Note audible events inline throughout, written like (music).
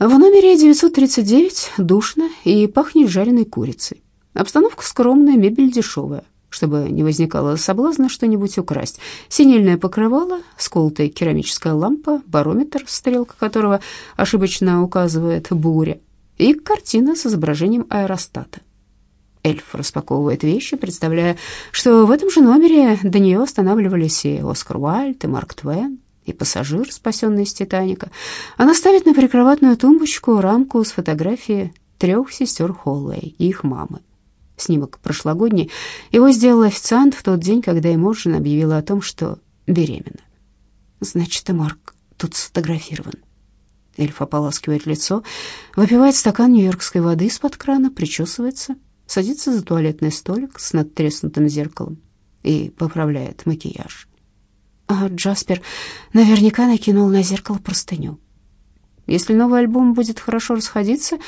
В номере 939 душно и пахнет жареной курицей. Обстановка скромная, мебель дешевая, чтобы не возникало соблазна что-нибудь украсть. Синельное покрывало, сколотая керамическая лампа, барометр, стрелка которого ошибочно указывает буря, и картина с изображением аэростата. Эльф распаковывает вещи, представляя, что в этом же номере до нее останавливались и Оскар Уальд, и Марк Твен, и пассажир, спасенный из «Титаника». Она ставит на прикроватную тумбочку рамку с фотографией трех сестер Холлэй и их мамы. Снимок прошлогодний. Его сделал официант в тот день, когда Эмоджин объявила о том, что беременна. Значит, и Марк тут сфотографирован. Эльф ополаскивает лицо, выпивает стакан нью-йоркской воды из-под крана, причесывается, садится за туалетный столик с надтреснутым зеркалом и поправляет макияж. А Джаспер наверняка накинул на зеркало простыню. Если новый альбом будет хорошо расходиться,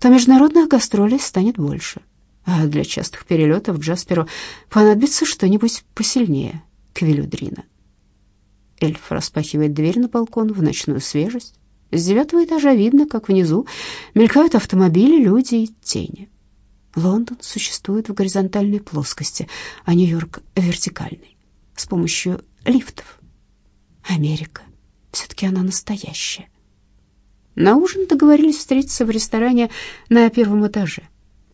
то международных гастролей станет больше. А для частых перелетов Джасперу понадобится что-нибудь посильнее квилюдрина. Эльф распахивает дверь на балкон в ночную свежесть. С девятого этажа видно, как внизу мелькают автомобили, люди и тени. Лондон существует в горизонтальной плоскости, а Нью-Йорк — вертикальной, с помощью лифтов. Америка. Все-таки она настоящая. На ужин договорились встретиться в ресторане на первом этаже.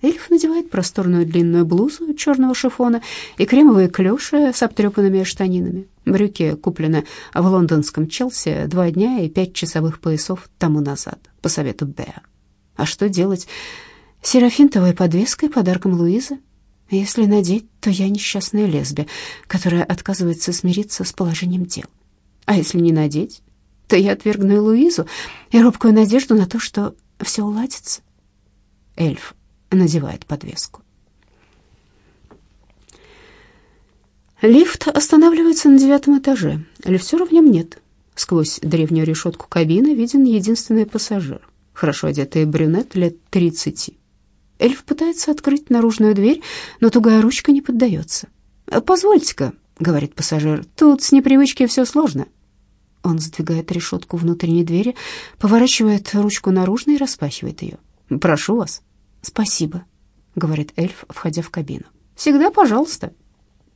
Эльф надевает просторную длинную блузу черного шифона и кремовые клёши с обтрепанными штанинами. Брюки куплены в лондонском Челси два дня и пять часовых поясов тому назад, по совету Беа. А что делать? Серафинтовой подвеской, подарком Луизы? Если надеть, то я несчастная лесбия, которая отказывается смириться с положением дел. А если не надеть, то я отвергну Луизу и робкую надежду на то, что все уладится. Эльф надевает подвеску. Лифт останавливается на девятом этаже. Лифтера в нем нет. Сквозь древнюю решетку кабины виден единственный пассажир, хорошо одетый брюнет лет тридцати. Эльф пытается открыть наружную дверь, но тугая ручка не поддается. «Позвольте-ка», — говорит пассажир, — «тут с непривычки все сложно». Он сдвигает решетку внутренней двери, поворачивает ручку наружной и распахивает ее. «Прошу вас». «Спасибо», — говорит эльф, входя в кабину. «Всегда пожалуйста».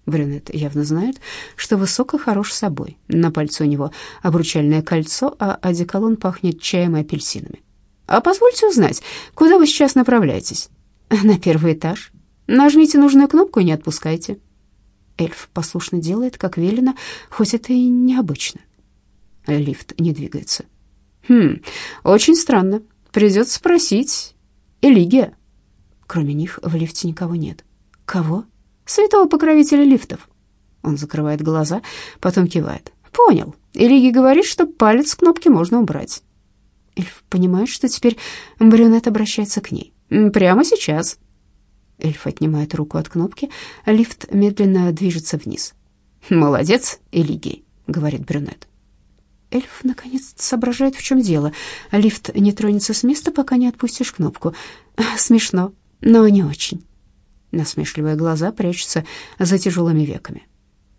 Брюнет явно знает, что высоко хорош собой. На пальце у него обручальное кольцо, а одеколон пахнет чаем и апельсинами. «А позвольте узнать, куда вы сейчас направляетесь?» «На первый этаж. Нажмите нужную кнопку и не отпускайте». Эльф послушно делает, как велено, хоть это и необычно. Лифт не двигается. «Хм, очень странно. Придется спросить. Элигия». Кроме них в лифте никого нет. «Кого?» «Святого покровителя лифтов». Он закрывает глаза, потом кивает. «Понял. Элиги говорит, что палец с кнопки можно убрать». Эльф понимает, что теперь брюнет обращается к ней. «Прямо сейчас». Эльф отнимает руку от кнопки, лифт медленно движется вниз. «Молодец, Элигий», — говорит брюнет. Эльф наконец соображает, в чем дело. Лифт не тронется с места, пока не отпустишь кнопку. Смешно, но не очень. Насмешливые глаза прячутся за тяжелыми веками.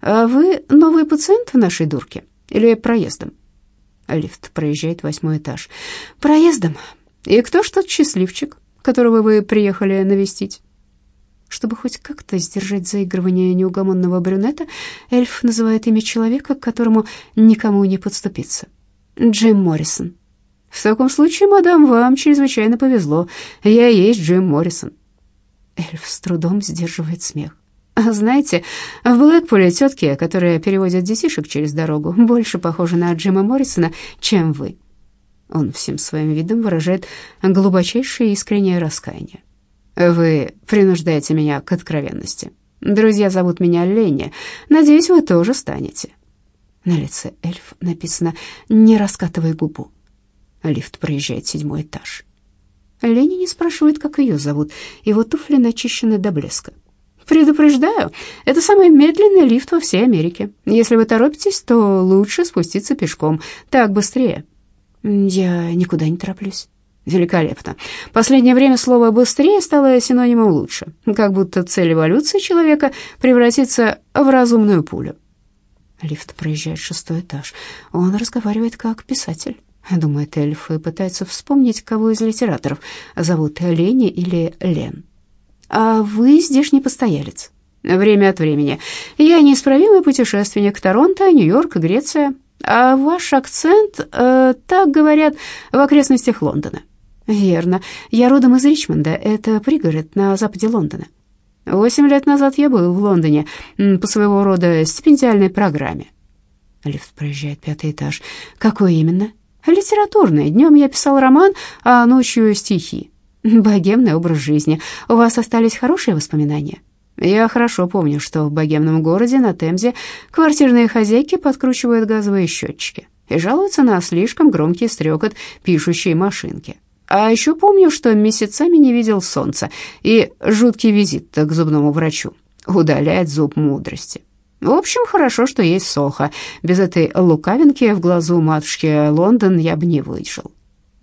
«А вы новый пациент в нашей дурке? Или проездом?» Лифт проезжает восьмой этаж. «Проездом. И кто ж тот счастливчик, которого вы приехали навестить?» Чтобы хоть как-то сдержать заигрывание неугомонного брюнета, эльф называет имя человека, к которому никому не подступиться. Джим Моррисон. «В таком случае, мадам, вам чрезвычайно повезло. Я есть Джим Моррисон». Эльф с трудом сдерживает смех. Знаете, в Блэкпуле тетки, которые переводят детишек через дорогу, больше похожи на Джима Моррисона, чем вы. Он всем своим видом выражает глубочайшее искреннее раскаяние. Вы принуждаете меня к откровенности. Друзья зовут меня Ленни. Надеюсь, вы тоже станете. На лице эльф написано «Не раскатывай губу». Лифт проезжает седьмой этаж. Ленни не спрашивает, как ее зовут. Его туфли начищены до блеска. «Предупреждаю, это самый медленный лифт во всей Америке. Если вы торопитесь, то лучше спуститься пешком. Так быстрее». «Я никуда не тороплюсь». Великолепно. Последнее время слово «быстрее» стало синонимом «лучше», как будто цель эволюции человека превратиться в разумную пулю. Лифт проезжает шестой этаж. Он разговаривает как писатель. думает эльф и пытается вспомнить, кого из литераторов зовут Лени или Лен. А вы здешний постоялец? Время от времени. Я неисправимый путешественник. Торонто, Нью-Йорк, Греция. А ваш акцент, э, так говорят, в окрестностях Лондона. Верно. Я родом из Ричмонда. Это пригород на западе Лондона. Восемь лет назад я был в Лондоне по своего рода стипендиальной программе. Лифт проезжает пятый этаж. Какой именно? Литературный. Днем я писал роман, а ночью стихи. Богемный образ жизни. У вас остались хорошие воспоминания? Я хорошо помню, что в богемном городе на Темзе квартирные хозяйки подкручивают газовые счетчики и жалуются на слишком громкий стрекот пишущей машинки. А еще помню, что месяцами не видел солнца и жуткий визит к зубному врачу. Удалять зуб мудрости. В общем, хорошо, что есть Соха. Без этой лукавинки в глазу матушки Лондон я бы не выжил.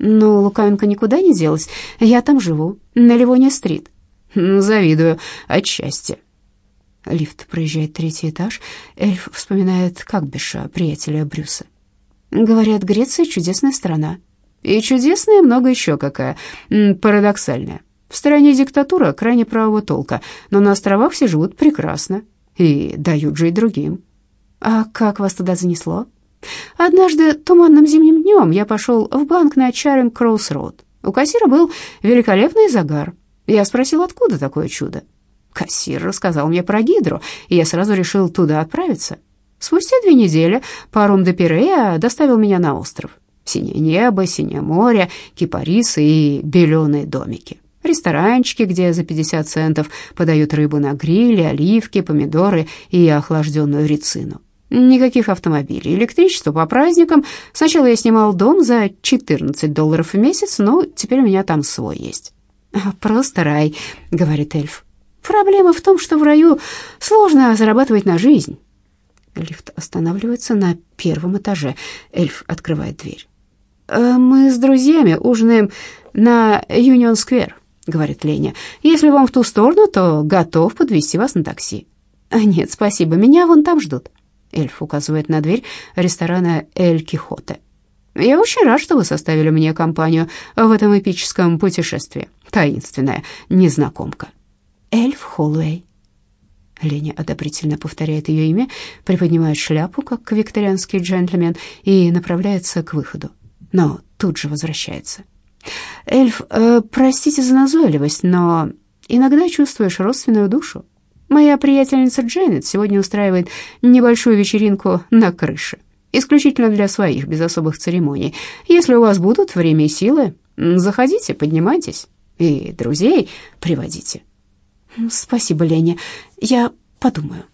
Но лукавинка никуда не делась. Я там живу, на Ливоне-стрит. Завидую отчасти. Лифт проезжает третий этаж. Эльф вспоминает Какбиша, приятеля Брюса. Говорят, Греция чудесная страна. И чудесная много еще какая, парадоксальная. В стране диктатура крайне правого толка, но на островах все живут прекрасно и дают жить другим. А как вас туда занесло? Однажды туманным зимним днем я пошел в банк на Чаринг Кроус Роуд. У кассира был великолепный загар. Я спросил, откуда такое чудо. Кассир рассказал мне про Гидру, и я сразу решил туда отправиться. Спустя две недели паром де Пирея доставил меня на остров. Синее небо, синее море, кипарисы и беленые домики. Ресторанчики, где за 50 центов подают рыбу на гриле, оливки, помидоры и охлажденную рецину. Никаких автомобилей, электричество по праздникам. Сначала я снимал дом за 14 долларов в месяц, но теперь у меня там свой есть. «Просто рай», — говорит эльф. «Проблема в том, что в раю сложно зарабатывать на жизнь». Лифт останавливается на первом этаже. Эльф открывает дверь. «Э, «Мы с друзьями ужинаем на Юнион-сквер», — говорит Леня. «Если вам в ту сторону, то готов подвезти вас на такси». «Нет, спасибо, меня вон там ждут». Эльф указывает на дверь ресторана «Эль Кихоте». «Я очень рад, что вы составили мне компанию в этом эпическом путешествии. Таинственная незнакомка». «Эльф Холлоуэй». Леня одобрительно повторяет ее имя, приподнимает шляпу, как викторианский джентльмен, и направляется к выходу. Но тут же возвращается. «Эльф, э, простите за назойливость, но иногда чувствуешь родственную душу. Моя приятельница Дженнет сегодня устраивает небольшую вечеринку на крыше, исключительно для своих, без особых церемоний. Если у вас будут время и силы, заходите, поднимайтесь и друзей приводите». «Спасибо, Леня, я подумаю».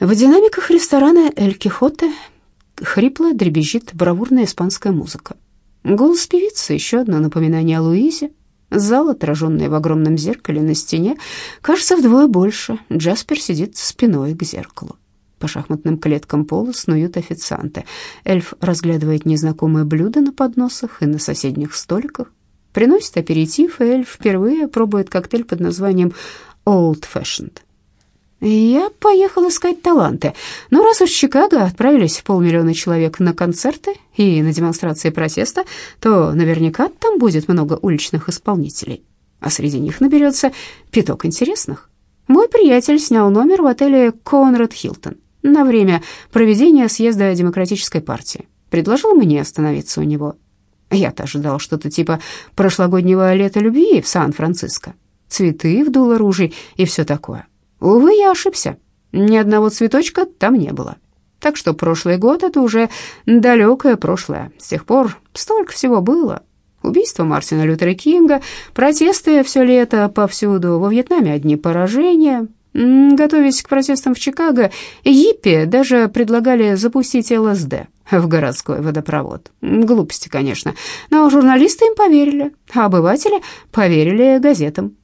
В динамиках ресторана «Эль Кихоте» хрипло дребезжит бравурная испанская музыка. Голос певицы — еще одно напоминание о Луизе. Зал, отраженный в огромном зеркале на стене, кажется вдвое больше. Джаспер сидит спиной к зеркалу. По шахматным клеткам пола снуют официанты. Эльф разглядывает незнакомые блюда на подносах и на соседних столиках. Приносит аперитив, и эльф впервые пробует коктейль под названием «Old Fashioned». Я поехал искать таланты. Но раз уж в Чикаго отправились полмиллиона человек на концерты и на демонстрации протеста, то наверняка там будет много уличных исполнителей. А среди них наберется пяток интересных. Мой приятель снял номер в отеле «Конрад Хилтон» на время проведения съезда Демократической партии. Предложил мне остановиться у него. Я-то ожидал что-то типа прошлогоднего лета любви в Сан-Франциско. Цветы в дуло ружей и все такое. Увы, я ошибся. Ни одного цветочка там не было. Так что прошлый год — это уже далекое прошлое. С тех пор столько всего было. Убийство Мартина Лютера Кинга, протесты все лето повсюду, во Вьетнаме одни поражения. Готовясь к протестам в Чикаго, Йиппи даже предлагали запустить ЛСД в городской водопровод. Глупости, конечно, но журналисты им поверили, а обыватели поверили газетам.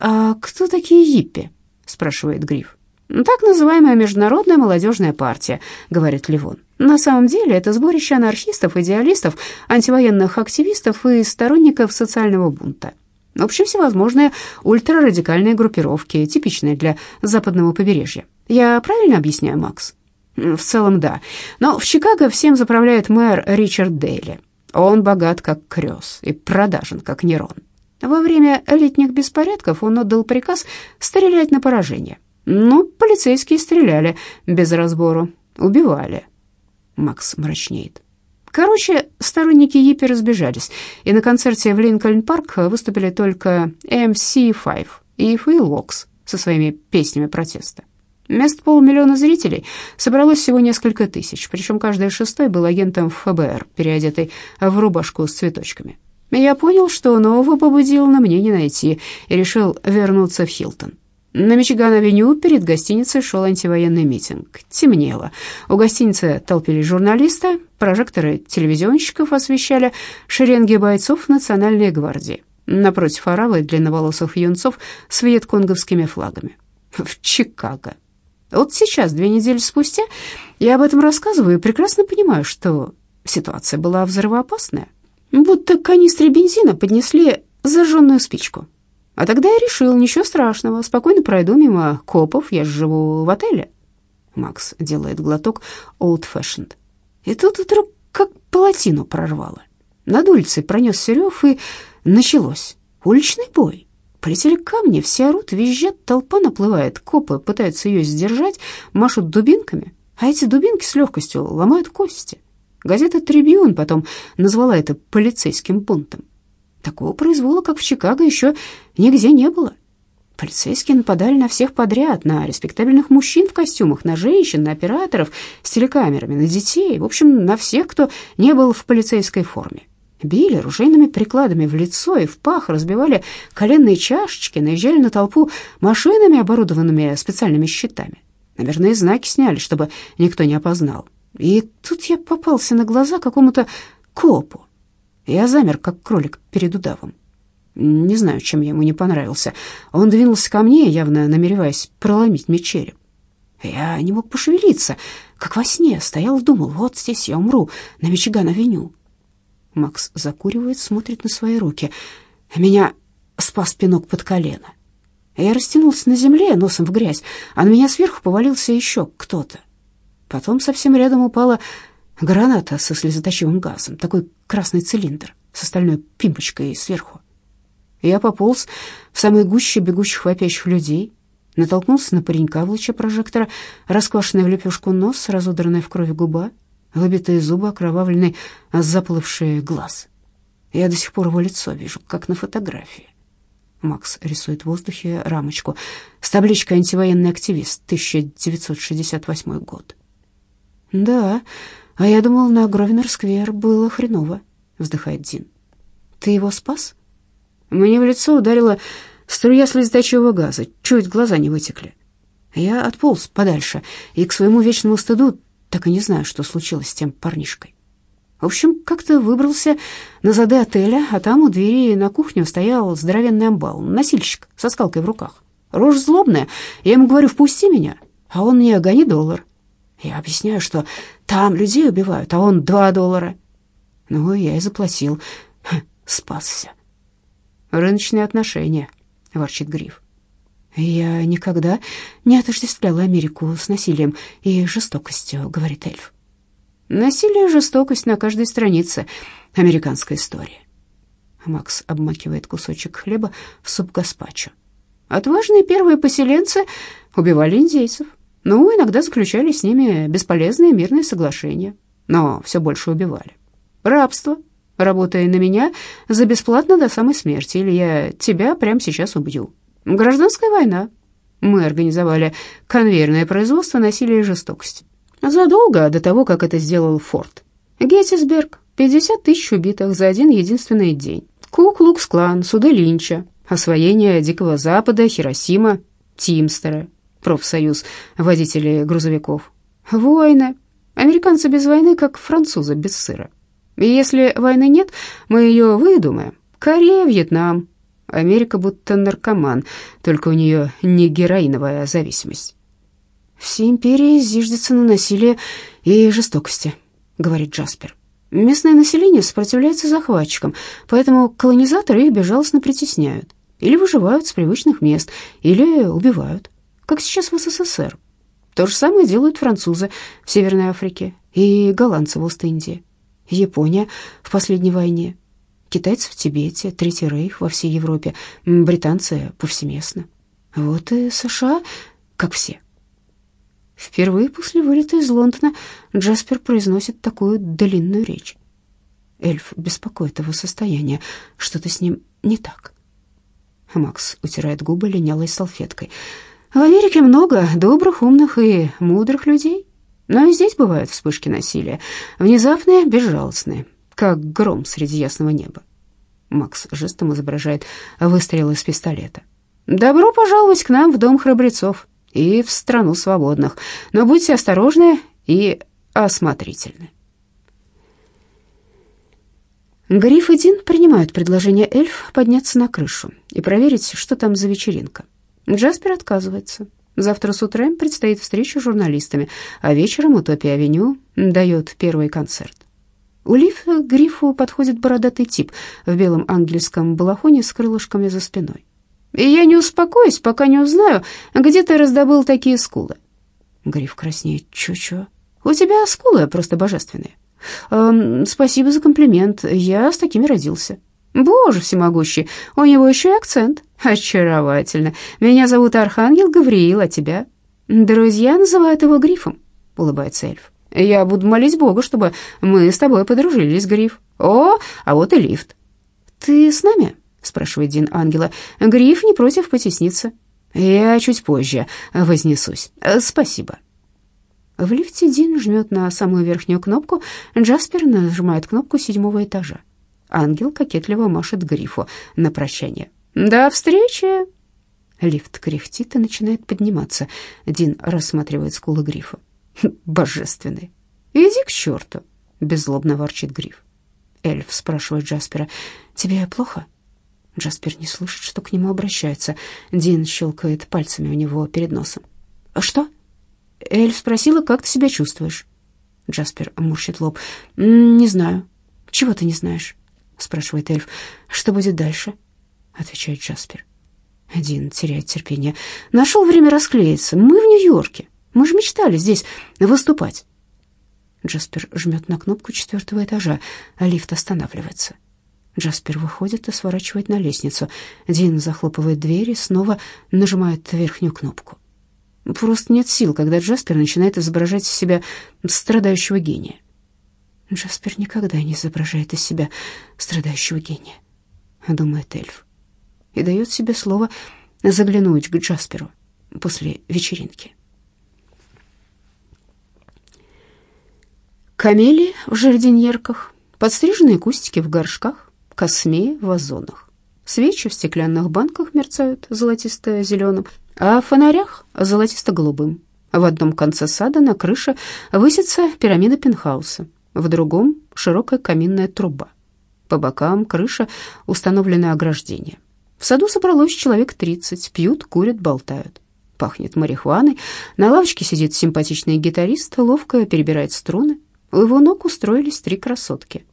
«А кто такие Йиппи?» Спрашивает Гриф. «Так называемая Международная молодежная партия», — говорит Ливон. «На самом деле это сборище анархистов, идеалистов, антивоенных активистов и сторонников социального бунта. В общем, всевозможные ультрарадикальные группировки, типичные для западного побережья. Я правильно объясняю, Макс?» В целом, да. Но в Чикаго всем заправляет мэр Ричард Дейли. Он богат, как крёс, и продажен, как Нерон. Во время летних беспорядков он отдал приказ стрелять на поражение. Но полицейские стреляли без разбору, убивали. Макс мрачнеет. Короче, сторонники Йиппи разбежались, и на концерте в Линкольн-парк выступили только MC5 и Фейл Локс со своими песнями протеста. Вместо полумиллиона зрителей собралось всего несколько тысяч, причем каждый шестой был агентом ФБР, переодетый в рубашку с цветочками. Я понял, что нового побудило мне не найти, и решил вернуться в Хилтон. На Мичиган-авеню перед гостиницей шел антивоенный митинг. Темнело. У гостиницы толпились журналисты, прожекторы телевизионщиков освещали шеренги бойцов Национальной гвардии. Напротив оравы длинноволосых юнцов с вьетконговскими флагами. В Чикаго. Вот сейчас, две недели спустя, я об этом рассказываю и прекрасно понимаю, что ситуация была взрывоопасная. Будто к канистре бензина поднесли зажженную спичку. А тогда я решил, ничего страшного, спокойно пройду мимо копов, я живу в отеле. Макс делает глоток old fashioned. И тут вдруг как полотину прорвало. Над улицей пронесся рев, и началось. Уличный бой. Полетели камни, все орут, визжат, толпа наплывает, копы пытаются ее сдержать, машут дубинками, а эти дубинки с легкостью ломают кости. Газета «Трибьюн» потом назвала это полицейским бунтом. Такого произвола, как в Чикаго, еще нигде не было. Полицейские нападали на всех подряд, на респектабельных мужчин в костюмах, на женщин, на операторов с телекамерами, на детей, в общем, на всех, кто не был в полицейской форме. Били ружейными прикладами в лицо и в пах, разбивали коленные чашечки, наезжали на толпу машинами, оборудованными специальными щитами. Наверное, знаки сняли, чтобы никто не опознал. И тут я попался на глаза какому-то копу. Я замер, как кролик перед удавом. Не знаю, чем я ему не понравился. Он двинулся ко мне, явно намереваясь проломить мне череп. Я не мог пошевелиться, как во сне, стоял и думал, вот здесь я умру, на Мичиган-авеню. Макс закуривает, смотрит на свои руки. Меня спас пинок под колено. Я растянулся на земле, носом в грязь, а на меня сверху повалился еще кто-то. Потом совсем рядом упала Граната со слезоточивым газом, такой красный цилиндр с остальной пимпочкой сверху. Я пополз в самой гуще бегущих вопящих людей, натолкнулся на паренька в луче прожектора, расквашенный в лепешку нос, разодранная в крови губа, выбитые зубы, окровавленный, заплывший глаз. Я до сих пор его лицо вижу, как на фотографии. Макс рисует в воздухе рамочку с табличкой «Антивоенный активист, 1968 год». «Да, «А я думал, на Гровенор-сквер было хреново», — вздыхает Дин. «Ты его спас?» Мне в лицо ударила струя слезоточивого газа, чуть глаза не вытекли. Я отполз подальше и к своему вечному стыду так и не знаю, что случилось с тем парнишкой. В общем, как-то выбрался на зады отеля, а там у двери на кухню стоял здоровенный амбал, носильщик со скалкой в руках. Рожь злобная, я ему говорю, впусти меня, а он мне гони доллар. Я объясняю, что там людей убивают, а он два доллара. Ну, я и заплатил. Спасся. Рыночные отношения, ворчит Гриф. Я никогда не отождествляла Америку с насилием и жестокостью, говорит эльф. Насилие и жестокость на каждой странице американской истории. Макс обмакивает кусочек хлеба в суп гаспачо. Отважные первые поселенцы убивали индейцев. Ну, иногда заключали с ними бесполезные мирные соглашения, но все больше убивали. Рабство, работая на меня за бесплатно до самой смерти, или я тебя прямо сейчас убью. Гражданская война. Мы организовали конвейерное производство насилия и жестокости. Задолго до того, как это сделал Форд. Геттисберг, 50 тысяч убитых за один единственный день. Ку-Клукс-клан, суды Линча, освоение Дикого Запада, Хиросима, Тимстера, профсоюз водителей грузовиков. Войны. Американцы без войны, как французы без сыра. И если войны нет, мы ее выдумаем. Корея, Вьетнам. Америка будто наркоман, только у нее не героиновая зависимость. Все империи зиждятся на насилие и жестокости, говорит Джаспер. Местное население сопротивляется захватчикам, поэтому колонизаторы их безжалостно притесняют. Или выживают с привычных мест, или убивают как сейчас в СССР. То же самое делают французы в Северной Африке и голландцы в Ост-Индии. Япония в последней войне, китайцы в Тибете, Третий Рейх во всей Европе, британцы повсеместно. Вот и США, как все. Впервые после вылета из Лондона Джаспер произносит такую длинную речь. Эльф беспокоит его состояние. Что-то с ним не так. Макс утирает губы линялой салфеткой. В Америке много добрых, умных и мудрых людей. Но и здесь бывают вспышки насилия, внезапные, безжалостные, как гром среди ясного неба. Макс жестом изображает выстрел из пистолета. «Добро пожаловать к нам в дом храбрецов и в страну свободных, но будьте осторожны и осмотрительны». Гриф и Дин принимают предложение эльф подняться на крышу и проверить, что там за вечеринка. Джаспер отказывается. Завтра с утра им предстоит встреча с журналистами, а вечером Утопия-авеню дает первый концерт. У Лив Грифу подходит бородатый тип в белом ангельском балахоне с крылышками за спиной. «И я не успокоюсь, пока не узнаю, где ты раздобыл такие скулы». Гриф краснеет. «Чё-чё? У тебя скулы просто божественные». «Эм, «Спасибо за комплимент, я с такими родился». «Боже всемогущий, у него еще и акцент». «Очаровательно. Меня зовут Архангел Гавриил, а тебя?» «Друзья называют его Грифом», — улыбается эльф. «Я буду молить Бога, чтобы мы с тобой подружились, Гриф. О, а вот и лифт». «Ты с нами?» — спрашивает Дин ангела. «Гриф не против потесниться». «Я чуть позже вознесусь. Спасибо». В лифте Дин жмет на самую верхнюю кнопку, Джаспер нажимает кнопку седьмого этажа. Ангел кокетливо машет Грифу на прощание. «До встречи!» Лифт кряхтит и начинает подниматься. Дин рассматривает скулы Грифа. (laughs) «Божественный!» «Иди к черту!» — беззлобно ворчит Гриф. Эльф спрашивает Джаспера. «Тебе плохо?» Джаспер не слышит, что к нему обращаются. Дин щелкает пальцами у него перед носом. «А что?» Эльф спросила, как ты себя чувствуешь. Джаспер морщит лоб. «Не знаю». «Чего ты не знаешь?» Спрашивает эльф. «Что будет дальше?» отвечает Джаспер. Один теряет терпение. Нашел время расклеиться. Мы в Нью-Йорке. Мы же мечтали здесь выступать. Джаспер жмет на кнопку четвертого этажа, а лифт останавливается. Джаспер выходит и сворачивает на лестницу. Дин захлопывает дверь и снова нажимает верхнюю кнопку. Просто нет сил, когда Джаспер начинает изображать из себя страдающего гения. Джаспер никогда не изображает из себя страдающего гения, думает эльф и дает себе слово заглянуть к Джасперу после вечеринки. Камели в жардиньерках, подстриженные кустики в горшках, космеи в вазонах. Свечи в стеклянных банках мерцают золотисто-зеленым, а в фонарях золотисто-голубым. В одном конце сада на крыше высится пирамида пентхауса, в другом — широкая каминная труба. По бокам крыша установлены ограждения. В саду собралось человек тридцать, пьют, курят, болтают. Пахнет марихуаной. На лавочке сидит симпатичный гитарист, ловко перебирает струны. У его ног устроились три красотки.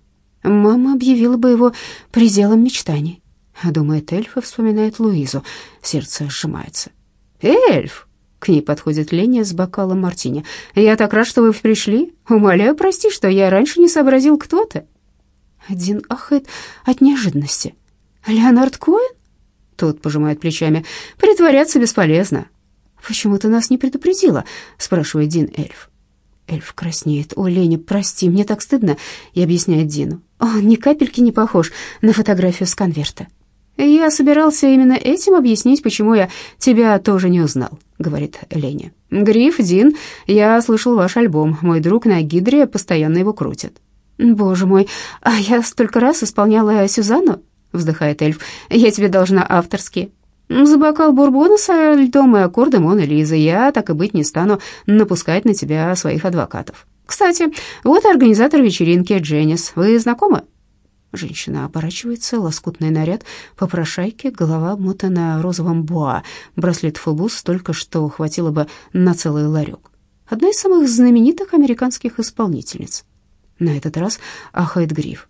Мама объявила бы его пределом мечтаний. Думает эльф и вспоминает Луизу. Сердце сжимается. «Эльф!» — к ней подходит Леня с бокалом мартини. «Я так рад, что вы пришли. Умоляю, прости, что я раньше не сообразил, кто ты». Один ахает от неожиданности. «Леонард Коэн?» Тот пожимает плечами. «Притворяться бесполезно». «Почему ты нас не предупредила?» — спрашивает Дин эльф. Эльф краснеет. «О, Леня, прости, мне так стыдно», — и объясняет Дину. «Он ни капельки не похож на фотографию с конверта». «Я собирался именно этим объяснить, почему я тебя тоже не узнал», — говорит Леня. «Гриф, Дин, я слышал ваш альбом. Мой друг на Гидре постоянно его крутит». «Боже мой, а я столько раз исполняла Сюзанну?» — вздыхает эльф. «Я тебе должна авторские». «За бокал бурбона с льдом и аккорды Мона Лизы я, так и быть, не стану напускать на тебя своих адвокатов. Кстати, вот организатор вечеринки Дженнис. Вы знакомы?» Женщина оборачивается, лоскутный наряд, попрошайки, голова обмотана розовым буа, браслет-фубус только что хватило бы на целый ларек. Одна из самых знаменитых американских исполнительниц. На этот раз ахает гриф.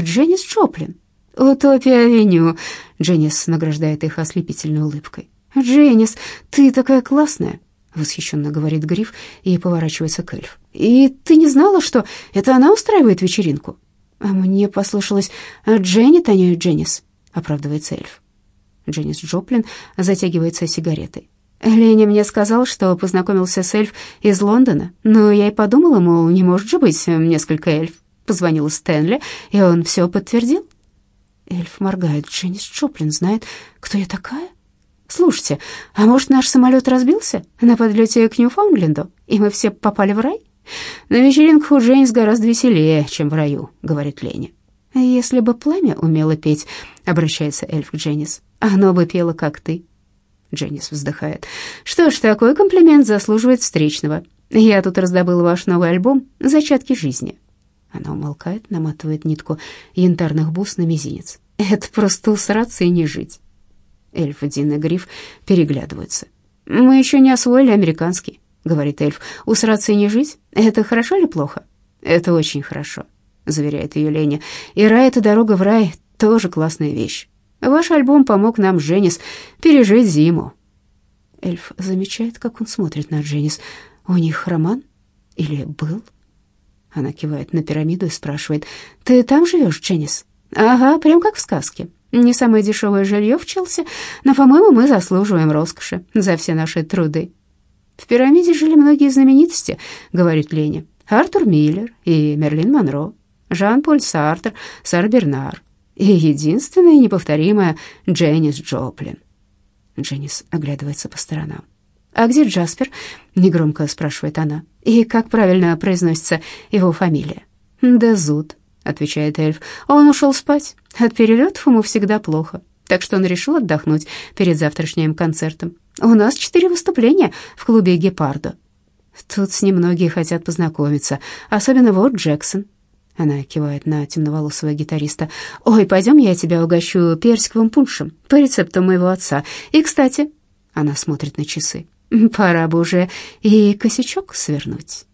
«Дженнис Чоплин!» «Утопия-авеню!» Дженнис награждает их ослепительной улыбкой. «Дженнис, ты такая классная!» — восхищенно говорит Гриф и поворачивается к эльф. «И ты не знала, что это она устраивает вечеринку?» «А мне послышалось, Дженни Таня Дженнис», — оправдывается эльф. Дженнис Джоплин затягивается сигаретой. Леня мне сказал, что познакомился с эльф из Лондона, но я и подумала, мол, не может же быть несколько эльф. Позвонила Стэнли, и он все подтвердил. Эльф моргает. Дженнис Джоплин знает, кто я такая? Слушайте, а может, наш самолет разбился на подлете к Ньюфаундленду, и мы все попали в рай? На вечеринках у Дженнис гораздо веселее, чем в раю, говорит Леня. Если бы пламя умело петь, обращается эльф к Дженнис, оно бы пело, как ты. Дженнис вздыхает. Что ж, такой комплимент заслуживает встречного. Я тут раздобыл ваш новый альбом «Зачатки жизни». Она умолкает, наматывает нитку янтарных бус на мизинец. Это просто усраться и не жить. Эльф Дин и Гриф переглядываются. «Мы еще не освоили американский», — говорит эльф. «Усраться и не жить? Это хорошо или плохо?» «Это очень хорошо», — заверяет ее Леня. «И рай — это дорога в рай, тоже классная вещь. Ваш альбом помог нам, Дженнис, пережить зиму». Эльф замечает, как он смотрит на Дженнис. «У них роман? Или был?» Она кивает на пирамиду и спрашивает. «Ты там живешь, Дженнис?» «Ага, прям как в сказке. Не самое дешевое жилье в Челси, но, по-моему, мы заслуживаем роскоши за все наши труды». «В пирамиде жили многие знаменитости», — говорит Леня. «Артур Миллер и Мерлин Монро, Жан-Поль Сартер, Сар Бернар и единственная неповторимая Дженнис Джоплин». Дженнис оглядывается по сторонам. «А где Джаспер?» — негромко спрашивает она. «И как правильно произносится его фамилия?» «Дезуд», — отвечает эльф. «Он ушел спать. От перелетов ему всегда плохо, так что он решил отдохнуть перед завтрашним концертом. У нас четыре выступления в клубе «Гепардо». Тут с ним многие хотят познакомиться, особенно вот Джексон». Она кивает на темноволосого гитариста. «Ой, пойдем, я тебя угощу персиковым пуншем по рецепту моего отца. И, кстати...» Она смотрит на часы. Пора бы уже и косячок свернуть.